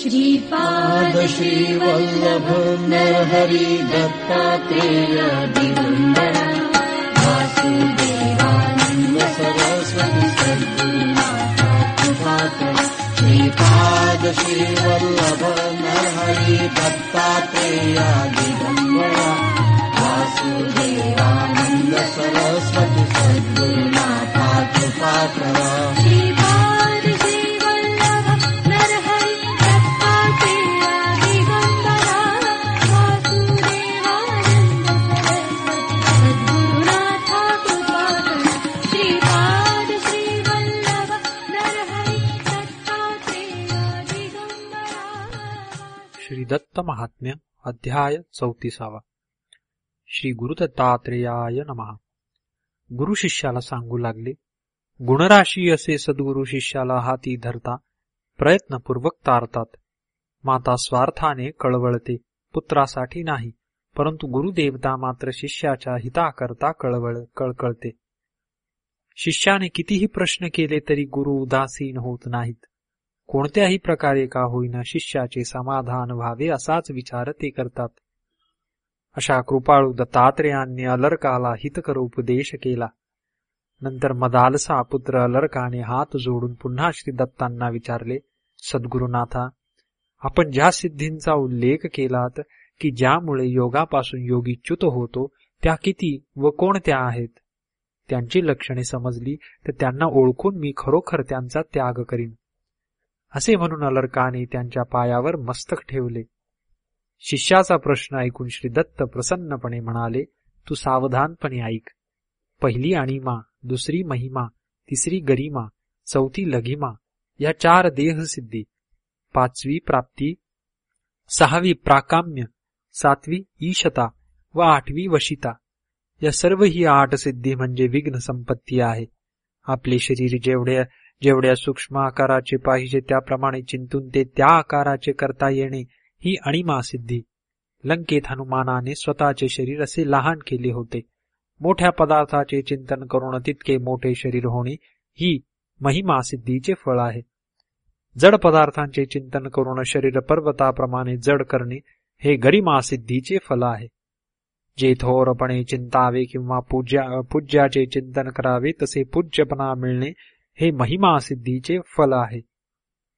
श्रीपाद श्रीवल्लभ नरहरि दत्तात्रेय दिगम्बर वासुदेवानन्द सरस्वती सद्गुरुनाथ कृपाकर श्रीपाद श्रीवल्लभ नरहरि दत्तात्रेय दिगम्बर वासुदेवानन्द सरस्वती सद्गुरुनाथ कृपाकर दत्त महात्म्य अध्याय चौतीसावा. श्री गुरुदत्तात्रेयाय नमः. गुरु शिष्याला सांगू लागले गुणराशी असे सद्गुरु शिष्याला हाती धरता प्रयत्नपूर्वक तारतात. माता स्वार्थाने कळवळते पुत्रासाठी नाही परंतु गुरुदेवता मात्र शिष्याच्या हिताकरता कळवळ कळकळते. शिष्याने कितीही प्रश्न केले तरी गुरु उदासीन होत नाहीत. कोणत्याही प्रकारे का होईना शिष्याचे समाधान व्हावे असाच विचार ते करतात. अशा कृपाळू दत्तात्रेयांनी अलर्काला हितकर उपदेश केला. नंतर मदालसा पुत्र अलर्काने हात जोडून पुन्हा श्री दत्तांना विचारले सद्गुरुनाथा आपण ज्या सिद्धींचा उल्लेख केलात की ज्यामुळे योगापासून योगी च्युत होतो त्या किती व कोणत्या आहेत? त्यांची लक्षणे समजली तर त्यांना ओळखून मी खरोखर त्यांचा त्याग करीन. असे म्हणून अलर्काने त्यांच्या पायावर मस्तक ठेवले. शिष्याचा प्रश्न ऐकून श्री दत्त प्रसन्नपणे म्हणाले तू सावधानपणे ऐक. पहिली अणिमा दुसरी महिमा तिसरी गरिमा चौथी लघिमा या चार देहसिद्धी. पाचवी प्राप्ती सहावी प्राकाम्य सातवी ईशता व आठवी वशिता. या सर्व ही आठ सिद्धी म्हणजे विघ्न संपत्ती आहे. आपले शरीर जेवढ्या जेवढ्या सूक्ष्म आकाराचे पाहिजे त्याप्रमाणे चिंतून ते त्या आकाराचे करता येणे ही अणिमा सिद्धी. लंकेत हनुमानाने स्वतःचे शरीर असे लहान केले होते. मोठ्या पदार्थाचे चिंतन करून तितके मोठे शरीर होणे ही महिमा सिद्धीचे फळ आहे. जड पदार्थांचे चिंतन करून शरीर पर्वताप्रमाणे जड करणे हे गरिमा सिद्धीचे फल आहे. जे थोरपणे चिंतावे किंवा पूज्या पूज्याचे चिंतन करावे तसे पूज्यपणा मिळणे हे महिमा सिद्धीचे फल आहे.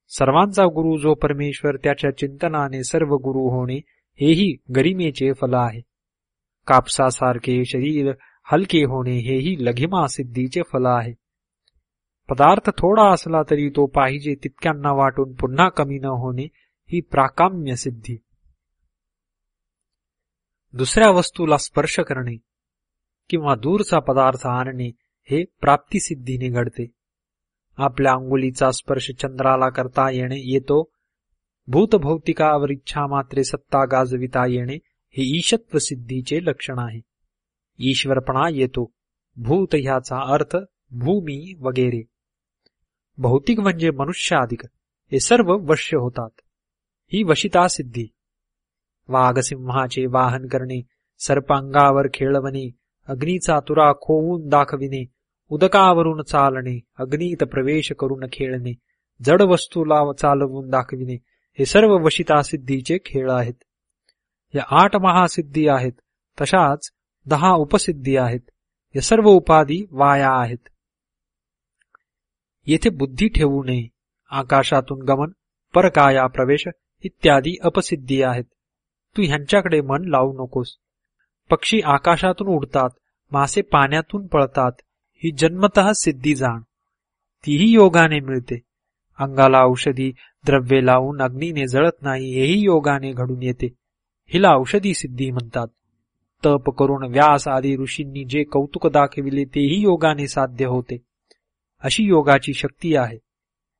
सर्वांचा गुरु जो परमेश्वर त्याच्या चिंतनाने सर्व गुरु होणे हेही गरिमेचे फल आहे. कापसासारखे शरीर हलके होणे हेही लघिमा सिद्धीचे फल आहे. पदार्थ थोडा असला तरी तो पाहिजे तितक्यांना वाटून पुन्हा कमी न होणे ही प्राकाम्य सिद्धी. दुसऱ्या वस्तूला स्पर्श करणे किंवा दूरचा पदार्थ आणणे हे प्राप्तिसिद्धीने घडते आपल्या अंगुलीचा स्पर्श चंद्राला करता येणे येतो. भूतभौतिकावर इच्छा मात्रे सत्ता गाजविता येणे हे ईशत्व सिद्धीचे लक्षण आहे. ईश्वरपणा येतो. भूत ह्याचा अर्थ भूमी वगैरे. भौतिक म्हणजे मनुष्याधिक. हे सर्व वश्य होतात. ही वशिता सिद्धी. वाघसिंहाचे वाहन करणे सर्पांगावर खेळवणे अग्नीचा तुरा खोवून दाखविणे उदकावरून चालणे अग्नीत प्रवेश करून खेळणे जड वस्तूला चालवून दाखविणे हे सर्व वशिता सिद्धीचे खेळ आहेत या आठ महासिद्धी आहेत तशाच दहा उपसिद्धी आहेत या सर्व उपाधी वाया आहेत येथे बुद्धी ठेवू नये आकाशातून गमन परकाया प्रवेश इत्यादी अपसिद्धी आहेत तू ह्यांच्याकडे मन लावू नकोस पक्षी आकाशातून उडतात मासे पाण्यातून पळतात ही जन्मत सिद्धी जाण. तीही योगाने मिळते. अंगाला औषधी द्रव्ये लावून अग्नीने जळत नाही हेही योगाने घडून येते. हिला औषधी सिद्धी म्हणतात. तप करून व्यास आदी ऋषींनी जे कौतुक दाखविले तेही योगाने साध्य होते. अशी योगाची शक्ती आहे.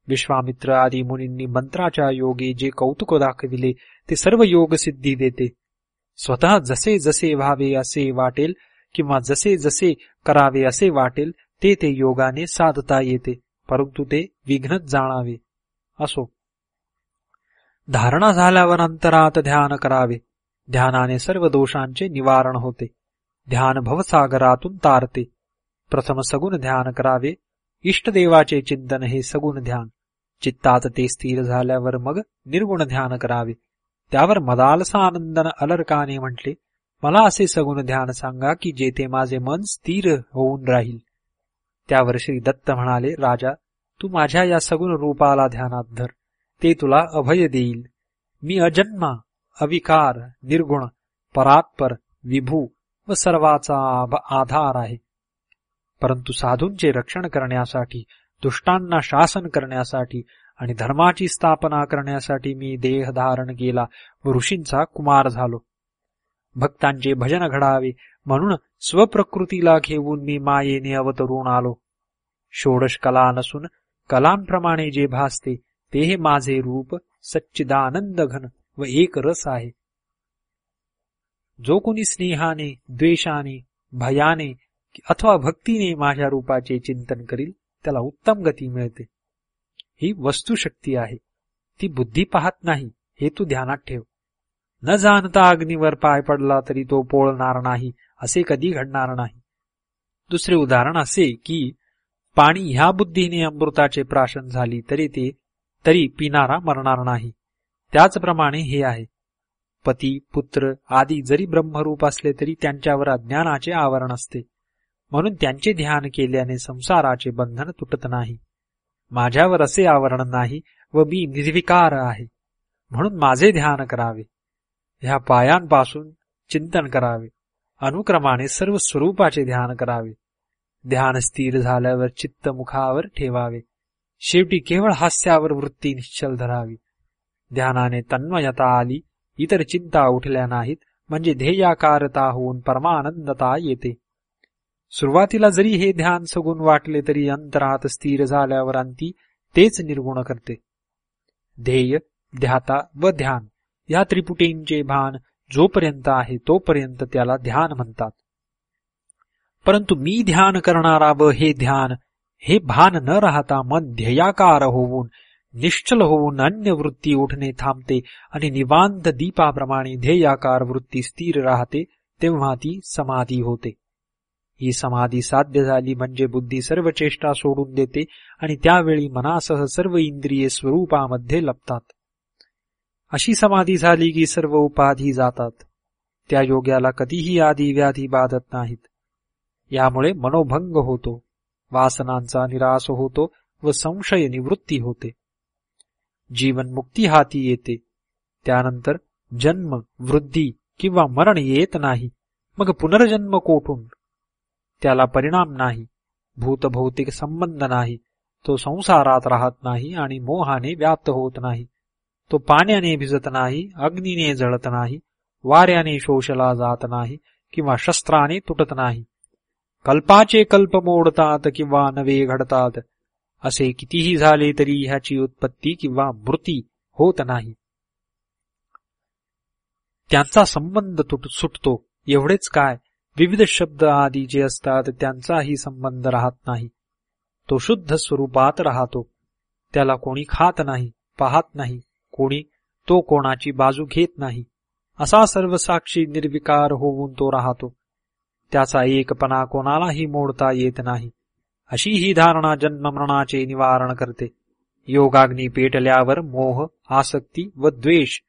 विश्वामित्र आदी मुनींनी मंत्राच्या योगे जे कौतुक दाखविले ते सर्व योग सिद्धी देते. स्वतः जसे जसे व्हावे असे वाटेल किंवा जसे जसे करावे असे वाटेल ते ते योगाने साधता येते परंतु ते विघ्नत जाणावे. असो. धारणा झाल्यावर अंतरात ध्यान करावे. ध्यानाने सर्व दोषांचे निवारण होते. ध्यान भवसागरातून तारते. प्रथम सगुण ध्यान करावे. इष्टदेवाचे चिंतन हे सगुण ध्यान. चित्तात ते स्थिर झाल्यावर मग निर्गुण ध्यान करावे. त्यावर मदालसा आनंदन अलर्काने म्हटले मला असे सगुण ध्यान सांगा की जेथे माझे मन स्थिर होऊन राहील. त्यावर श्री दत्त म्हणाले राजा तू माझ्या या सगुण रूपाला ध्यानात धर. ते तुला अभय देईल. मी अजन्मा अविकार निर्गुण परात्पर विभू व सर्वाचा आधार आहे. परंतु साधूंचे रक्षण करण्यासाठी दुष्टांना शासन करण्यासाठी आणि धर्माची स्थापना करण्यासाठी मी देह धारण केला व ऋषींचा कुमार झालो. भक्तांचे भजन घडावे म्हणून स्वप्रकृतीला घेऊन मी मायेने अवतरून आलो. षोडश कला नसून कलांप्रमाणे जे भासते ते हे माझे रूप सच्चिदानंद घन व एक रस आहे. जो कोणी स्नेहाने द्वेषाने भयाने अथवा भक्तीने माझ्या रूपाचे चिंतन करील त्याला उत्तम गती मिळते. ही वस्तुशक्ती आहे. ती बुद्धी पाहत नाही हे तू ध्यानात ठेव. न जाणता अग्नीवर पाय पडला तरी तो पोळणार नाही असे कधी घडणार नाही. दुसरे उदाहरण असे की पाणी ह्या बुद्धीने अमृताचे प्राशन झाली तरी ते तरी पिणारा मरणार नाही. त्याचप्रमाणे हे आहे. पती पुत्र आदी जरी ब्रह्मरूप असले तरी त्यांच्यावर अज्ञानाचे आवरण असते. म्हणून त्यांचे ध्यान केल्याने संसाराचे बंधन तुटत नाही. माझ्यावर असे आवरण नाही व मी निर्विकार आहे. म्हणून माझे ध्यान करावे. ह्या पायांपासून चिंतन करावे. अनुक्रमाने सर्व स्वरूपाचे ध्यान करावे. ध्यान स्थिर झाल्यावर चित्त मुखावर ठेवावे. शेवटी केवळ हास्यावर वृत्ती निश्चल धरावी. ध्यानाने तन्मयता आली इतर चिंता उठल्या नाहीत म्हणजे ध्येयाकारता होऊन परमानंदता येते. सुरुवातीला जरी हे ध्यान सगून वाटले तरी अंतरात स्थिर झाल्यावर अंती तेच निर्गुण करते. ध्येय ध्याता व ध्यान. या त्रिपुटींचे भान जोपर्यंत आहे तोपर्यंत त्याला ध्यान म्हणतात. परंतु मी ध्यान करणारा व हे ध्यान हे भान न राहता मन ध्येयाकार होऊन निश्चल होऊन अन्य वृत्ती उठणे थांबते आणि निवांत दीपाप्रमाणे ध्येयाकार वृत्ती स्थिर राहते तेव्हा ती समाधी होते. ही समाधी साध्य झाली म्हणजे बुद्धी सर्व चेष्टा सोडून देते आणि त्यावेळी मनासह सर्व इंद्रिये स्वरूपामध्ये लपतात. अशी समाधी झाली की सर्व उपाधी जातात. त्या योग्याला कधीही आधी व्याधी बाधत नाहीत. यामुळे मनोभंग होतो वासनांचा निराश होतो व संशय निवृत्ती होते. जीवन मुक्ती हाती येते. त्यानंतर जन्म वृद्धी किंवा मरण येत नाही मग पुनर्जन्म कोठून? त्याला परिणाम नाही भूतभौतिक संबंध नाही तो संसारात राहत नाही आणि मोहाने व्याप्त होत नाही. तो पाण्याने भिजत नाही अग्नीने जळत नाही वाऱ्याने शोषला जात नाही किंवा शस्त्राने तुटत नाही. कल्पाचे कल्प मोडतात किंवा नवे घडतात असे कितीही झाले तरी ह्याची उत्पत्ती किंवा मृती होत नाही. त्यांचा संबंध तुट सुटतो एवढेच काय विविध शब्द आदी जे असतात त्यांचाही संबंध राहत नाही. तो शुद्ध स्वरूपात राहतो त्याला कोणी खात नाही पाहत नाही. कोणी तो कोणाची बाजू घेत नाही. असा सर्व साक्षी निर्विकार होऊन तो राहतो. त्याचा एकपणा कोणालाही मोडता येत नाही. अशी ही धारणा जन्ममरणाचे निवारण करते. योगाग्नी पेटल्यावर मोह आसक्ती व द्वेष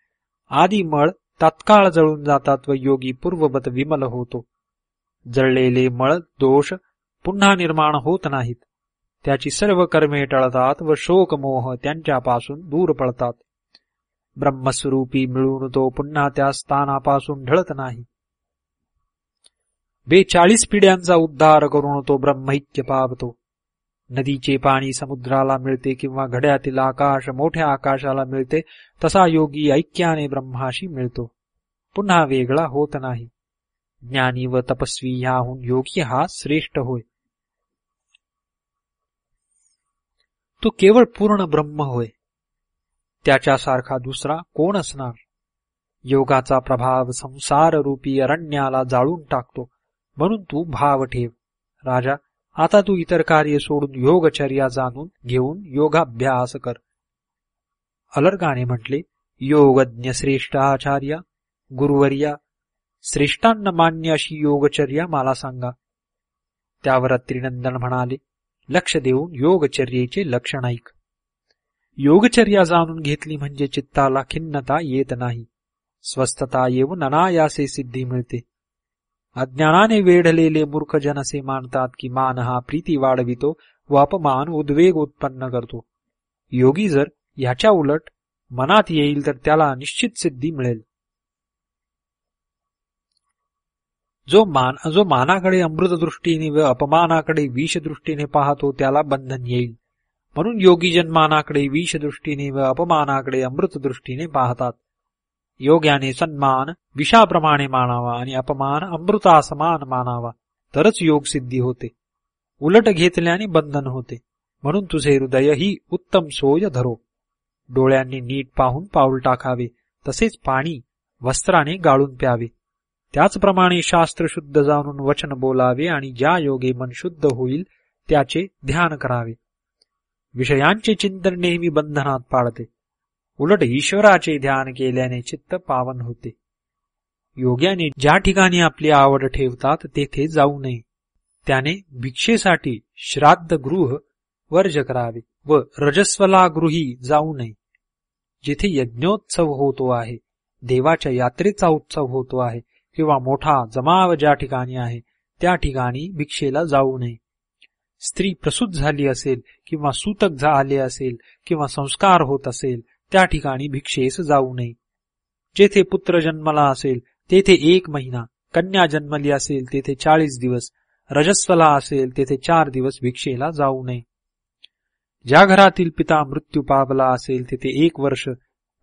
आदी मळ तात्काळ जळून जातात व योगी पूर्ववत विमल होतो. जळलेले मळ दोष पुन्हा निर्माण होत नाहीत. त्याची सर्व कर्मे टळतात व शोक मोह त्यांच्यापासून दूर पडतात ब्रह्मस्वरूपी मिळून तो पुन्हा त्या स्थानापासून ढळत नाही. बेचाळीस पिढ्यांचा उद्धार करून तो ब्रह्मैक्य पावतो. नदीचे पाणी समुद्राला मिळते किंवा घड्यातील आकाश मोठ्या आकाशाला मिळते तसा योगी ऐक्याने ब्रह्माशी मिळतो. पुन्हा वेगळा होत नाही. ज्ञानी व तपस्वी ह्याहून योगी हा श्रेष्ठ होय. तो केवळ पूर्ण ब्रह्म होय. त्याच्यासारखा दुसरा कोण असणार? योगाचा प्रभाव संसार रूपी अरण्याला जाळून टाकतो म्हणून तू भाव ठेव. राजा आता तू इतर कार्य सोडून योगचर्या जाणून घेऊन योगाभ्यास कर. अलर्गाने म्हटले योगज्ञ श्रेष्ठ आचार्य गुरुवर्या श्रेष्ठांना मान्य अशी योगचर्या मला सांगा. त्यावर त्रिनंदन म्हणाले लक्ष देऊन योगचर्येचे लक्षण ऐक. योगचर्या जाणून घेतली म्हणजे चित्ताला खिन्नता येत नाही. स्वस्थता येऊन अनायासे सिद्धी मिळते. अज्ञानाने वेढलेले मूर्खजन असे मानतात की मान हा प्रीती वाढवितो व अपमान उद्वेग उत्पन्न करतो. योगी जर ह्याच्या उलट मनात येईल तर त्याला निश्चित सिद्धी मिळेल. जो मान जो मानाकडे अमृत दृष्टीने व अपमानाकडे विषदृष्टीने पाहतो त्याला बंधन येईल. म्हणून योगी जन्मानाकडे विष दृष्टीने व अपमानाकडे अमृत दृष्टीने पाहतात. योग्याने सन्मान विषाप्रमाणे मानावा आणि अपमान अमृतासमान मानावा. तरच योग सिद्धी होते. उलट घेतल्याने बंधन होते. म्हणून तुझे हृदय ही उत्तम सोय धरो. डोळ्यांनी नीट पाहून पाऊल टाकावे. तसेच पाणी वस्त्राने गाळून प्यावे. त्याचप्रमाणे शास्त्र शुद्ध जाणून वचन बोलावे आणि ज्या योगे मन शुद्ध होईल त्याचे ध्यान करावे. विषयांचे चिंतन नेहमी बंधनात पाडते उलट ईश्वराचे ध्यान केल्याने चित्त पावन होते. योग्याने ज्या ठिकाणी आपली आवड ठेवतात तेथे जाऊ नये. त्याने भिक्षेसाठी श्राद्ध गृह वर्ज करावे व रजस्वला गृही जाऊ नये. जिथे यज्ञोत्सव होतो आहे देवाच्या यात्रेचा उत्सव होतो आहे किंवा मोठा जमाव ज्या ठिकाणी आहे त्या ठिकाणी भिक्षेला जाऊ नये. स्त्री प्रसूत झाली असेल किंवा सूतक झाले असेल किंवा संस्कार होत असेल त्या ठिकाणी भिक्षेस जाऊ नये. जेथे पुत्र जन्मला असेल तेथे एक महिना. कन्या जन्मली असेल तेथे चाळीस दिवस. रजस्वला असेल तेथे चार दिवस भिक्षेला जाऊ नये. ज्या घरातील पिता मृत्यू पावला असेल तेथे एक वर्ष.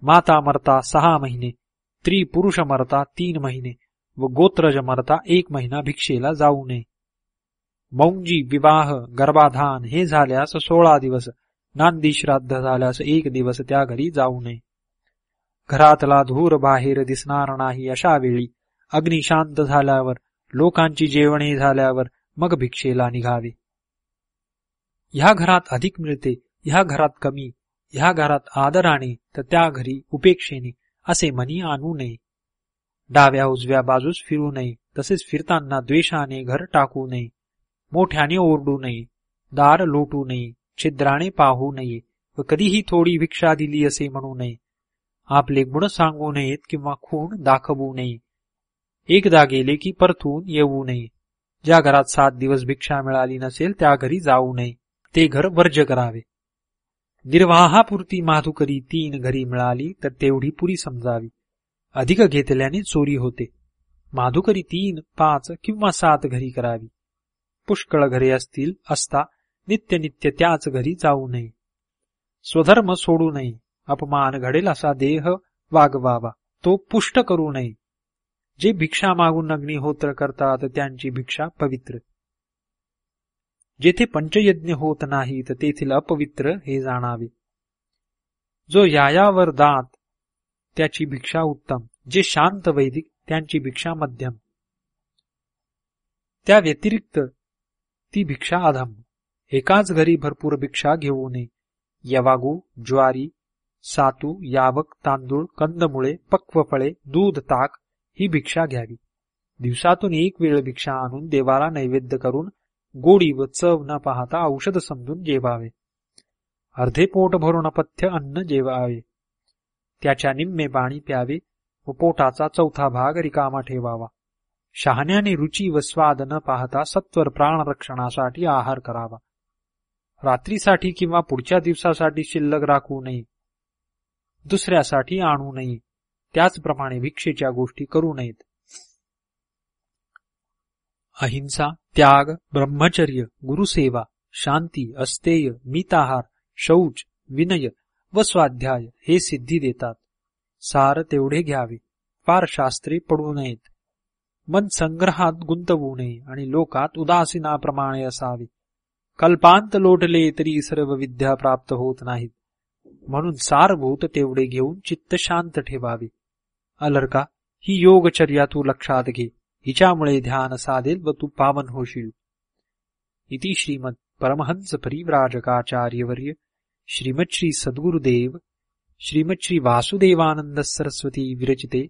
माता मरता सहा महिने. स्त्री पुरुष मरता तीन महिने. व गोत्रज मरता एक महिना भिक्षेला जाऊ नये. मौंजी विवाह गर्भाधान हे झाल्यास सोळा दिवस. नांदी श्राद्ध झाल्यास एक दिवस त्या घरी जाऊ नये. घरातला धूर बाहेर दिसणार नाही अशा वेळी. अग्नी शांत झाल्यावर लोकांची जेवणे झाल्यावर मग भिक्षेला निघावे. ह्या घरात अधिक मिळते ह्या घरात कमी ह्या घरात आदराने तर त्या घरी उपेक्षेने असे मनी आणू नये. डाव्या उजव्या बाजूस फिरू नये तसेच फिरताना द्वेषाने घर टाकू नये. मोठ्याने ओरडू नये दार लोटू नये छिद्राने पाहू नये व कधीही थोडी भिक्षा दिली असे म्हणू नये. आपले गुण सांगू नयेत किंवा खूण दाखवू नये. एकदा गेले की परतून येऊ नये. ज्या घरात सात दिवस भिक्षा मिळाली नसेल त्या घरी जाऊ नये. ते घर वर्ज करावे. निर्वाहापुरती माधुकरी तीन घरी मिळाली तर तेवढी पुरी समजावी. अधिक घेतल्याने चोरी होते. माधुकरी तीन पाच किंवा सात घरी करावी. पुष्कळ घरे असतील असता नित्य नित्य त्याच घरी जाऊ नये. स्वधर्म सोडू नये. अपमान घडेल असा देह वागवावा. तो पुष्ट करू नये. जे भिक्षा मागून अग्निहोत्र करतात त्यांची भिक्षा पवित्र. जेथे पंचयज्ञ होत नाही तर तेथील अपवित्र हे जाणावे. जो यायावर दात त्याची भिक्षा उत्तम. जे शांत वैदिक त्यांची भिक्षा मध्यम. त्या व्यतिरिक्त ती भिक्षा अधम एकाच घरी भरपूर भिक्षा घेऊ नये. यवागू ज्वारी सातू यावक तांदूळ कंदमुळे पक्व फळे दूध ताक ही भिक्षा घ्यावी. दिवसातून एक वेळ भिक्षा आणून देवाला नैवेद्य करून गोडी व चव न पाहता औषध समजून जेवावे. अर्धे पोट भरून पथ्य अन्न जेवावे. त्याच्या निम्मे पाणी प्यावे व पोटाचा चौथा भाग रिकामा ठेवावा. शहाण्याने रुची व स्वाद न पाहता सत्वर प्राणरक्षणासाठी आहार करावा. रात्रीसाठी किंवा पुढच्या दिवसासाठी शिल्लक राखू नये. दुसऱ्यासाठी आणू नये. त्याचप्रमाणे भिक्षेच्या गोष्टी करू नयेत. अहिंसा त्याग ब्रह्मचर्य गुरुसेवा शांती अस्तेय मिताहार शौच विनय व स्वाध्याय हे सिद्धी देतात. सार तेवढे घ्यावे. फार शास्त्रे पडू नयेत. मन संग्रहात गुंतवू नये आणि लोकात उदासीनाप्रमाणे असावे. कल्पांत लोटले तरी सर्व विद्या प्राप्त होत नाहीत. म्हणून सारभूत तेवढे घेऊन चित्त शांत ठेवावे. अलर्का ही योगचर्या तू लक्षात घे. हिच्यामुळे ध्यान साधेल व तू पावन होशील. इति श्रीमद परमहंस परिव्राजकाचार्यवर्य श्रीमत श्री सद्गुरुदेव श्रीमत श्री वासुदेवानंद सरस्वती विरचिते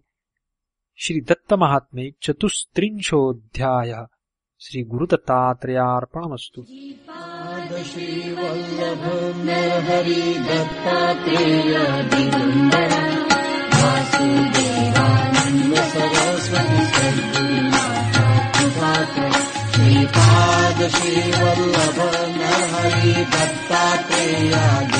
श्री दत्त महात्मे चतुस्त्रिंशोऽध्यायः श्री गुरुदत्तात्रेयार्पणमस्तु पाद श्रीवल्लभ न दत्तात्रेय दत्तात्रेया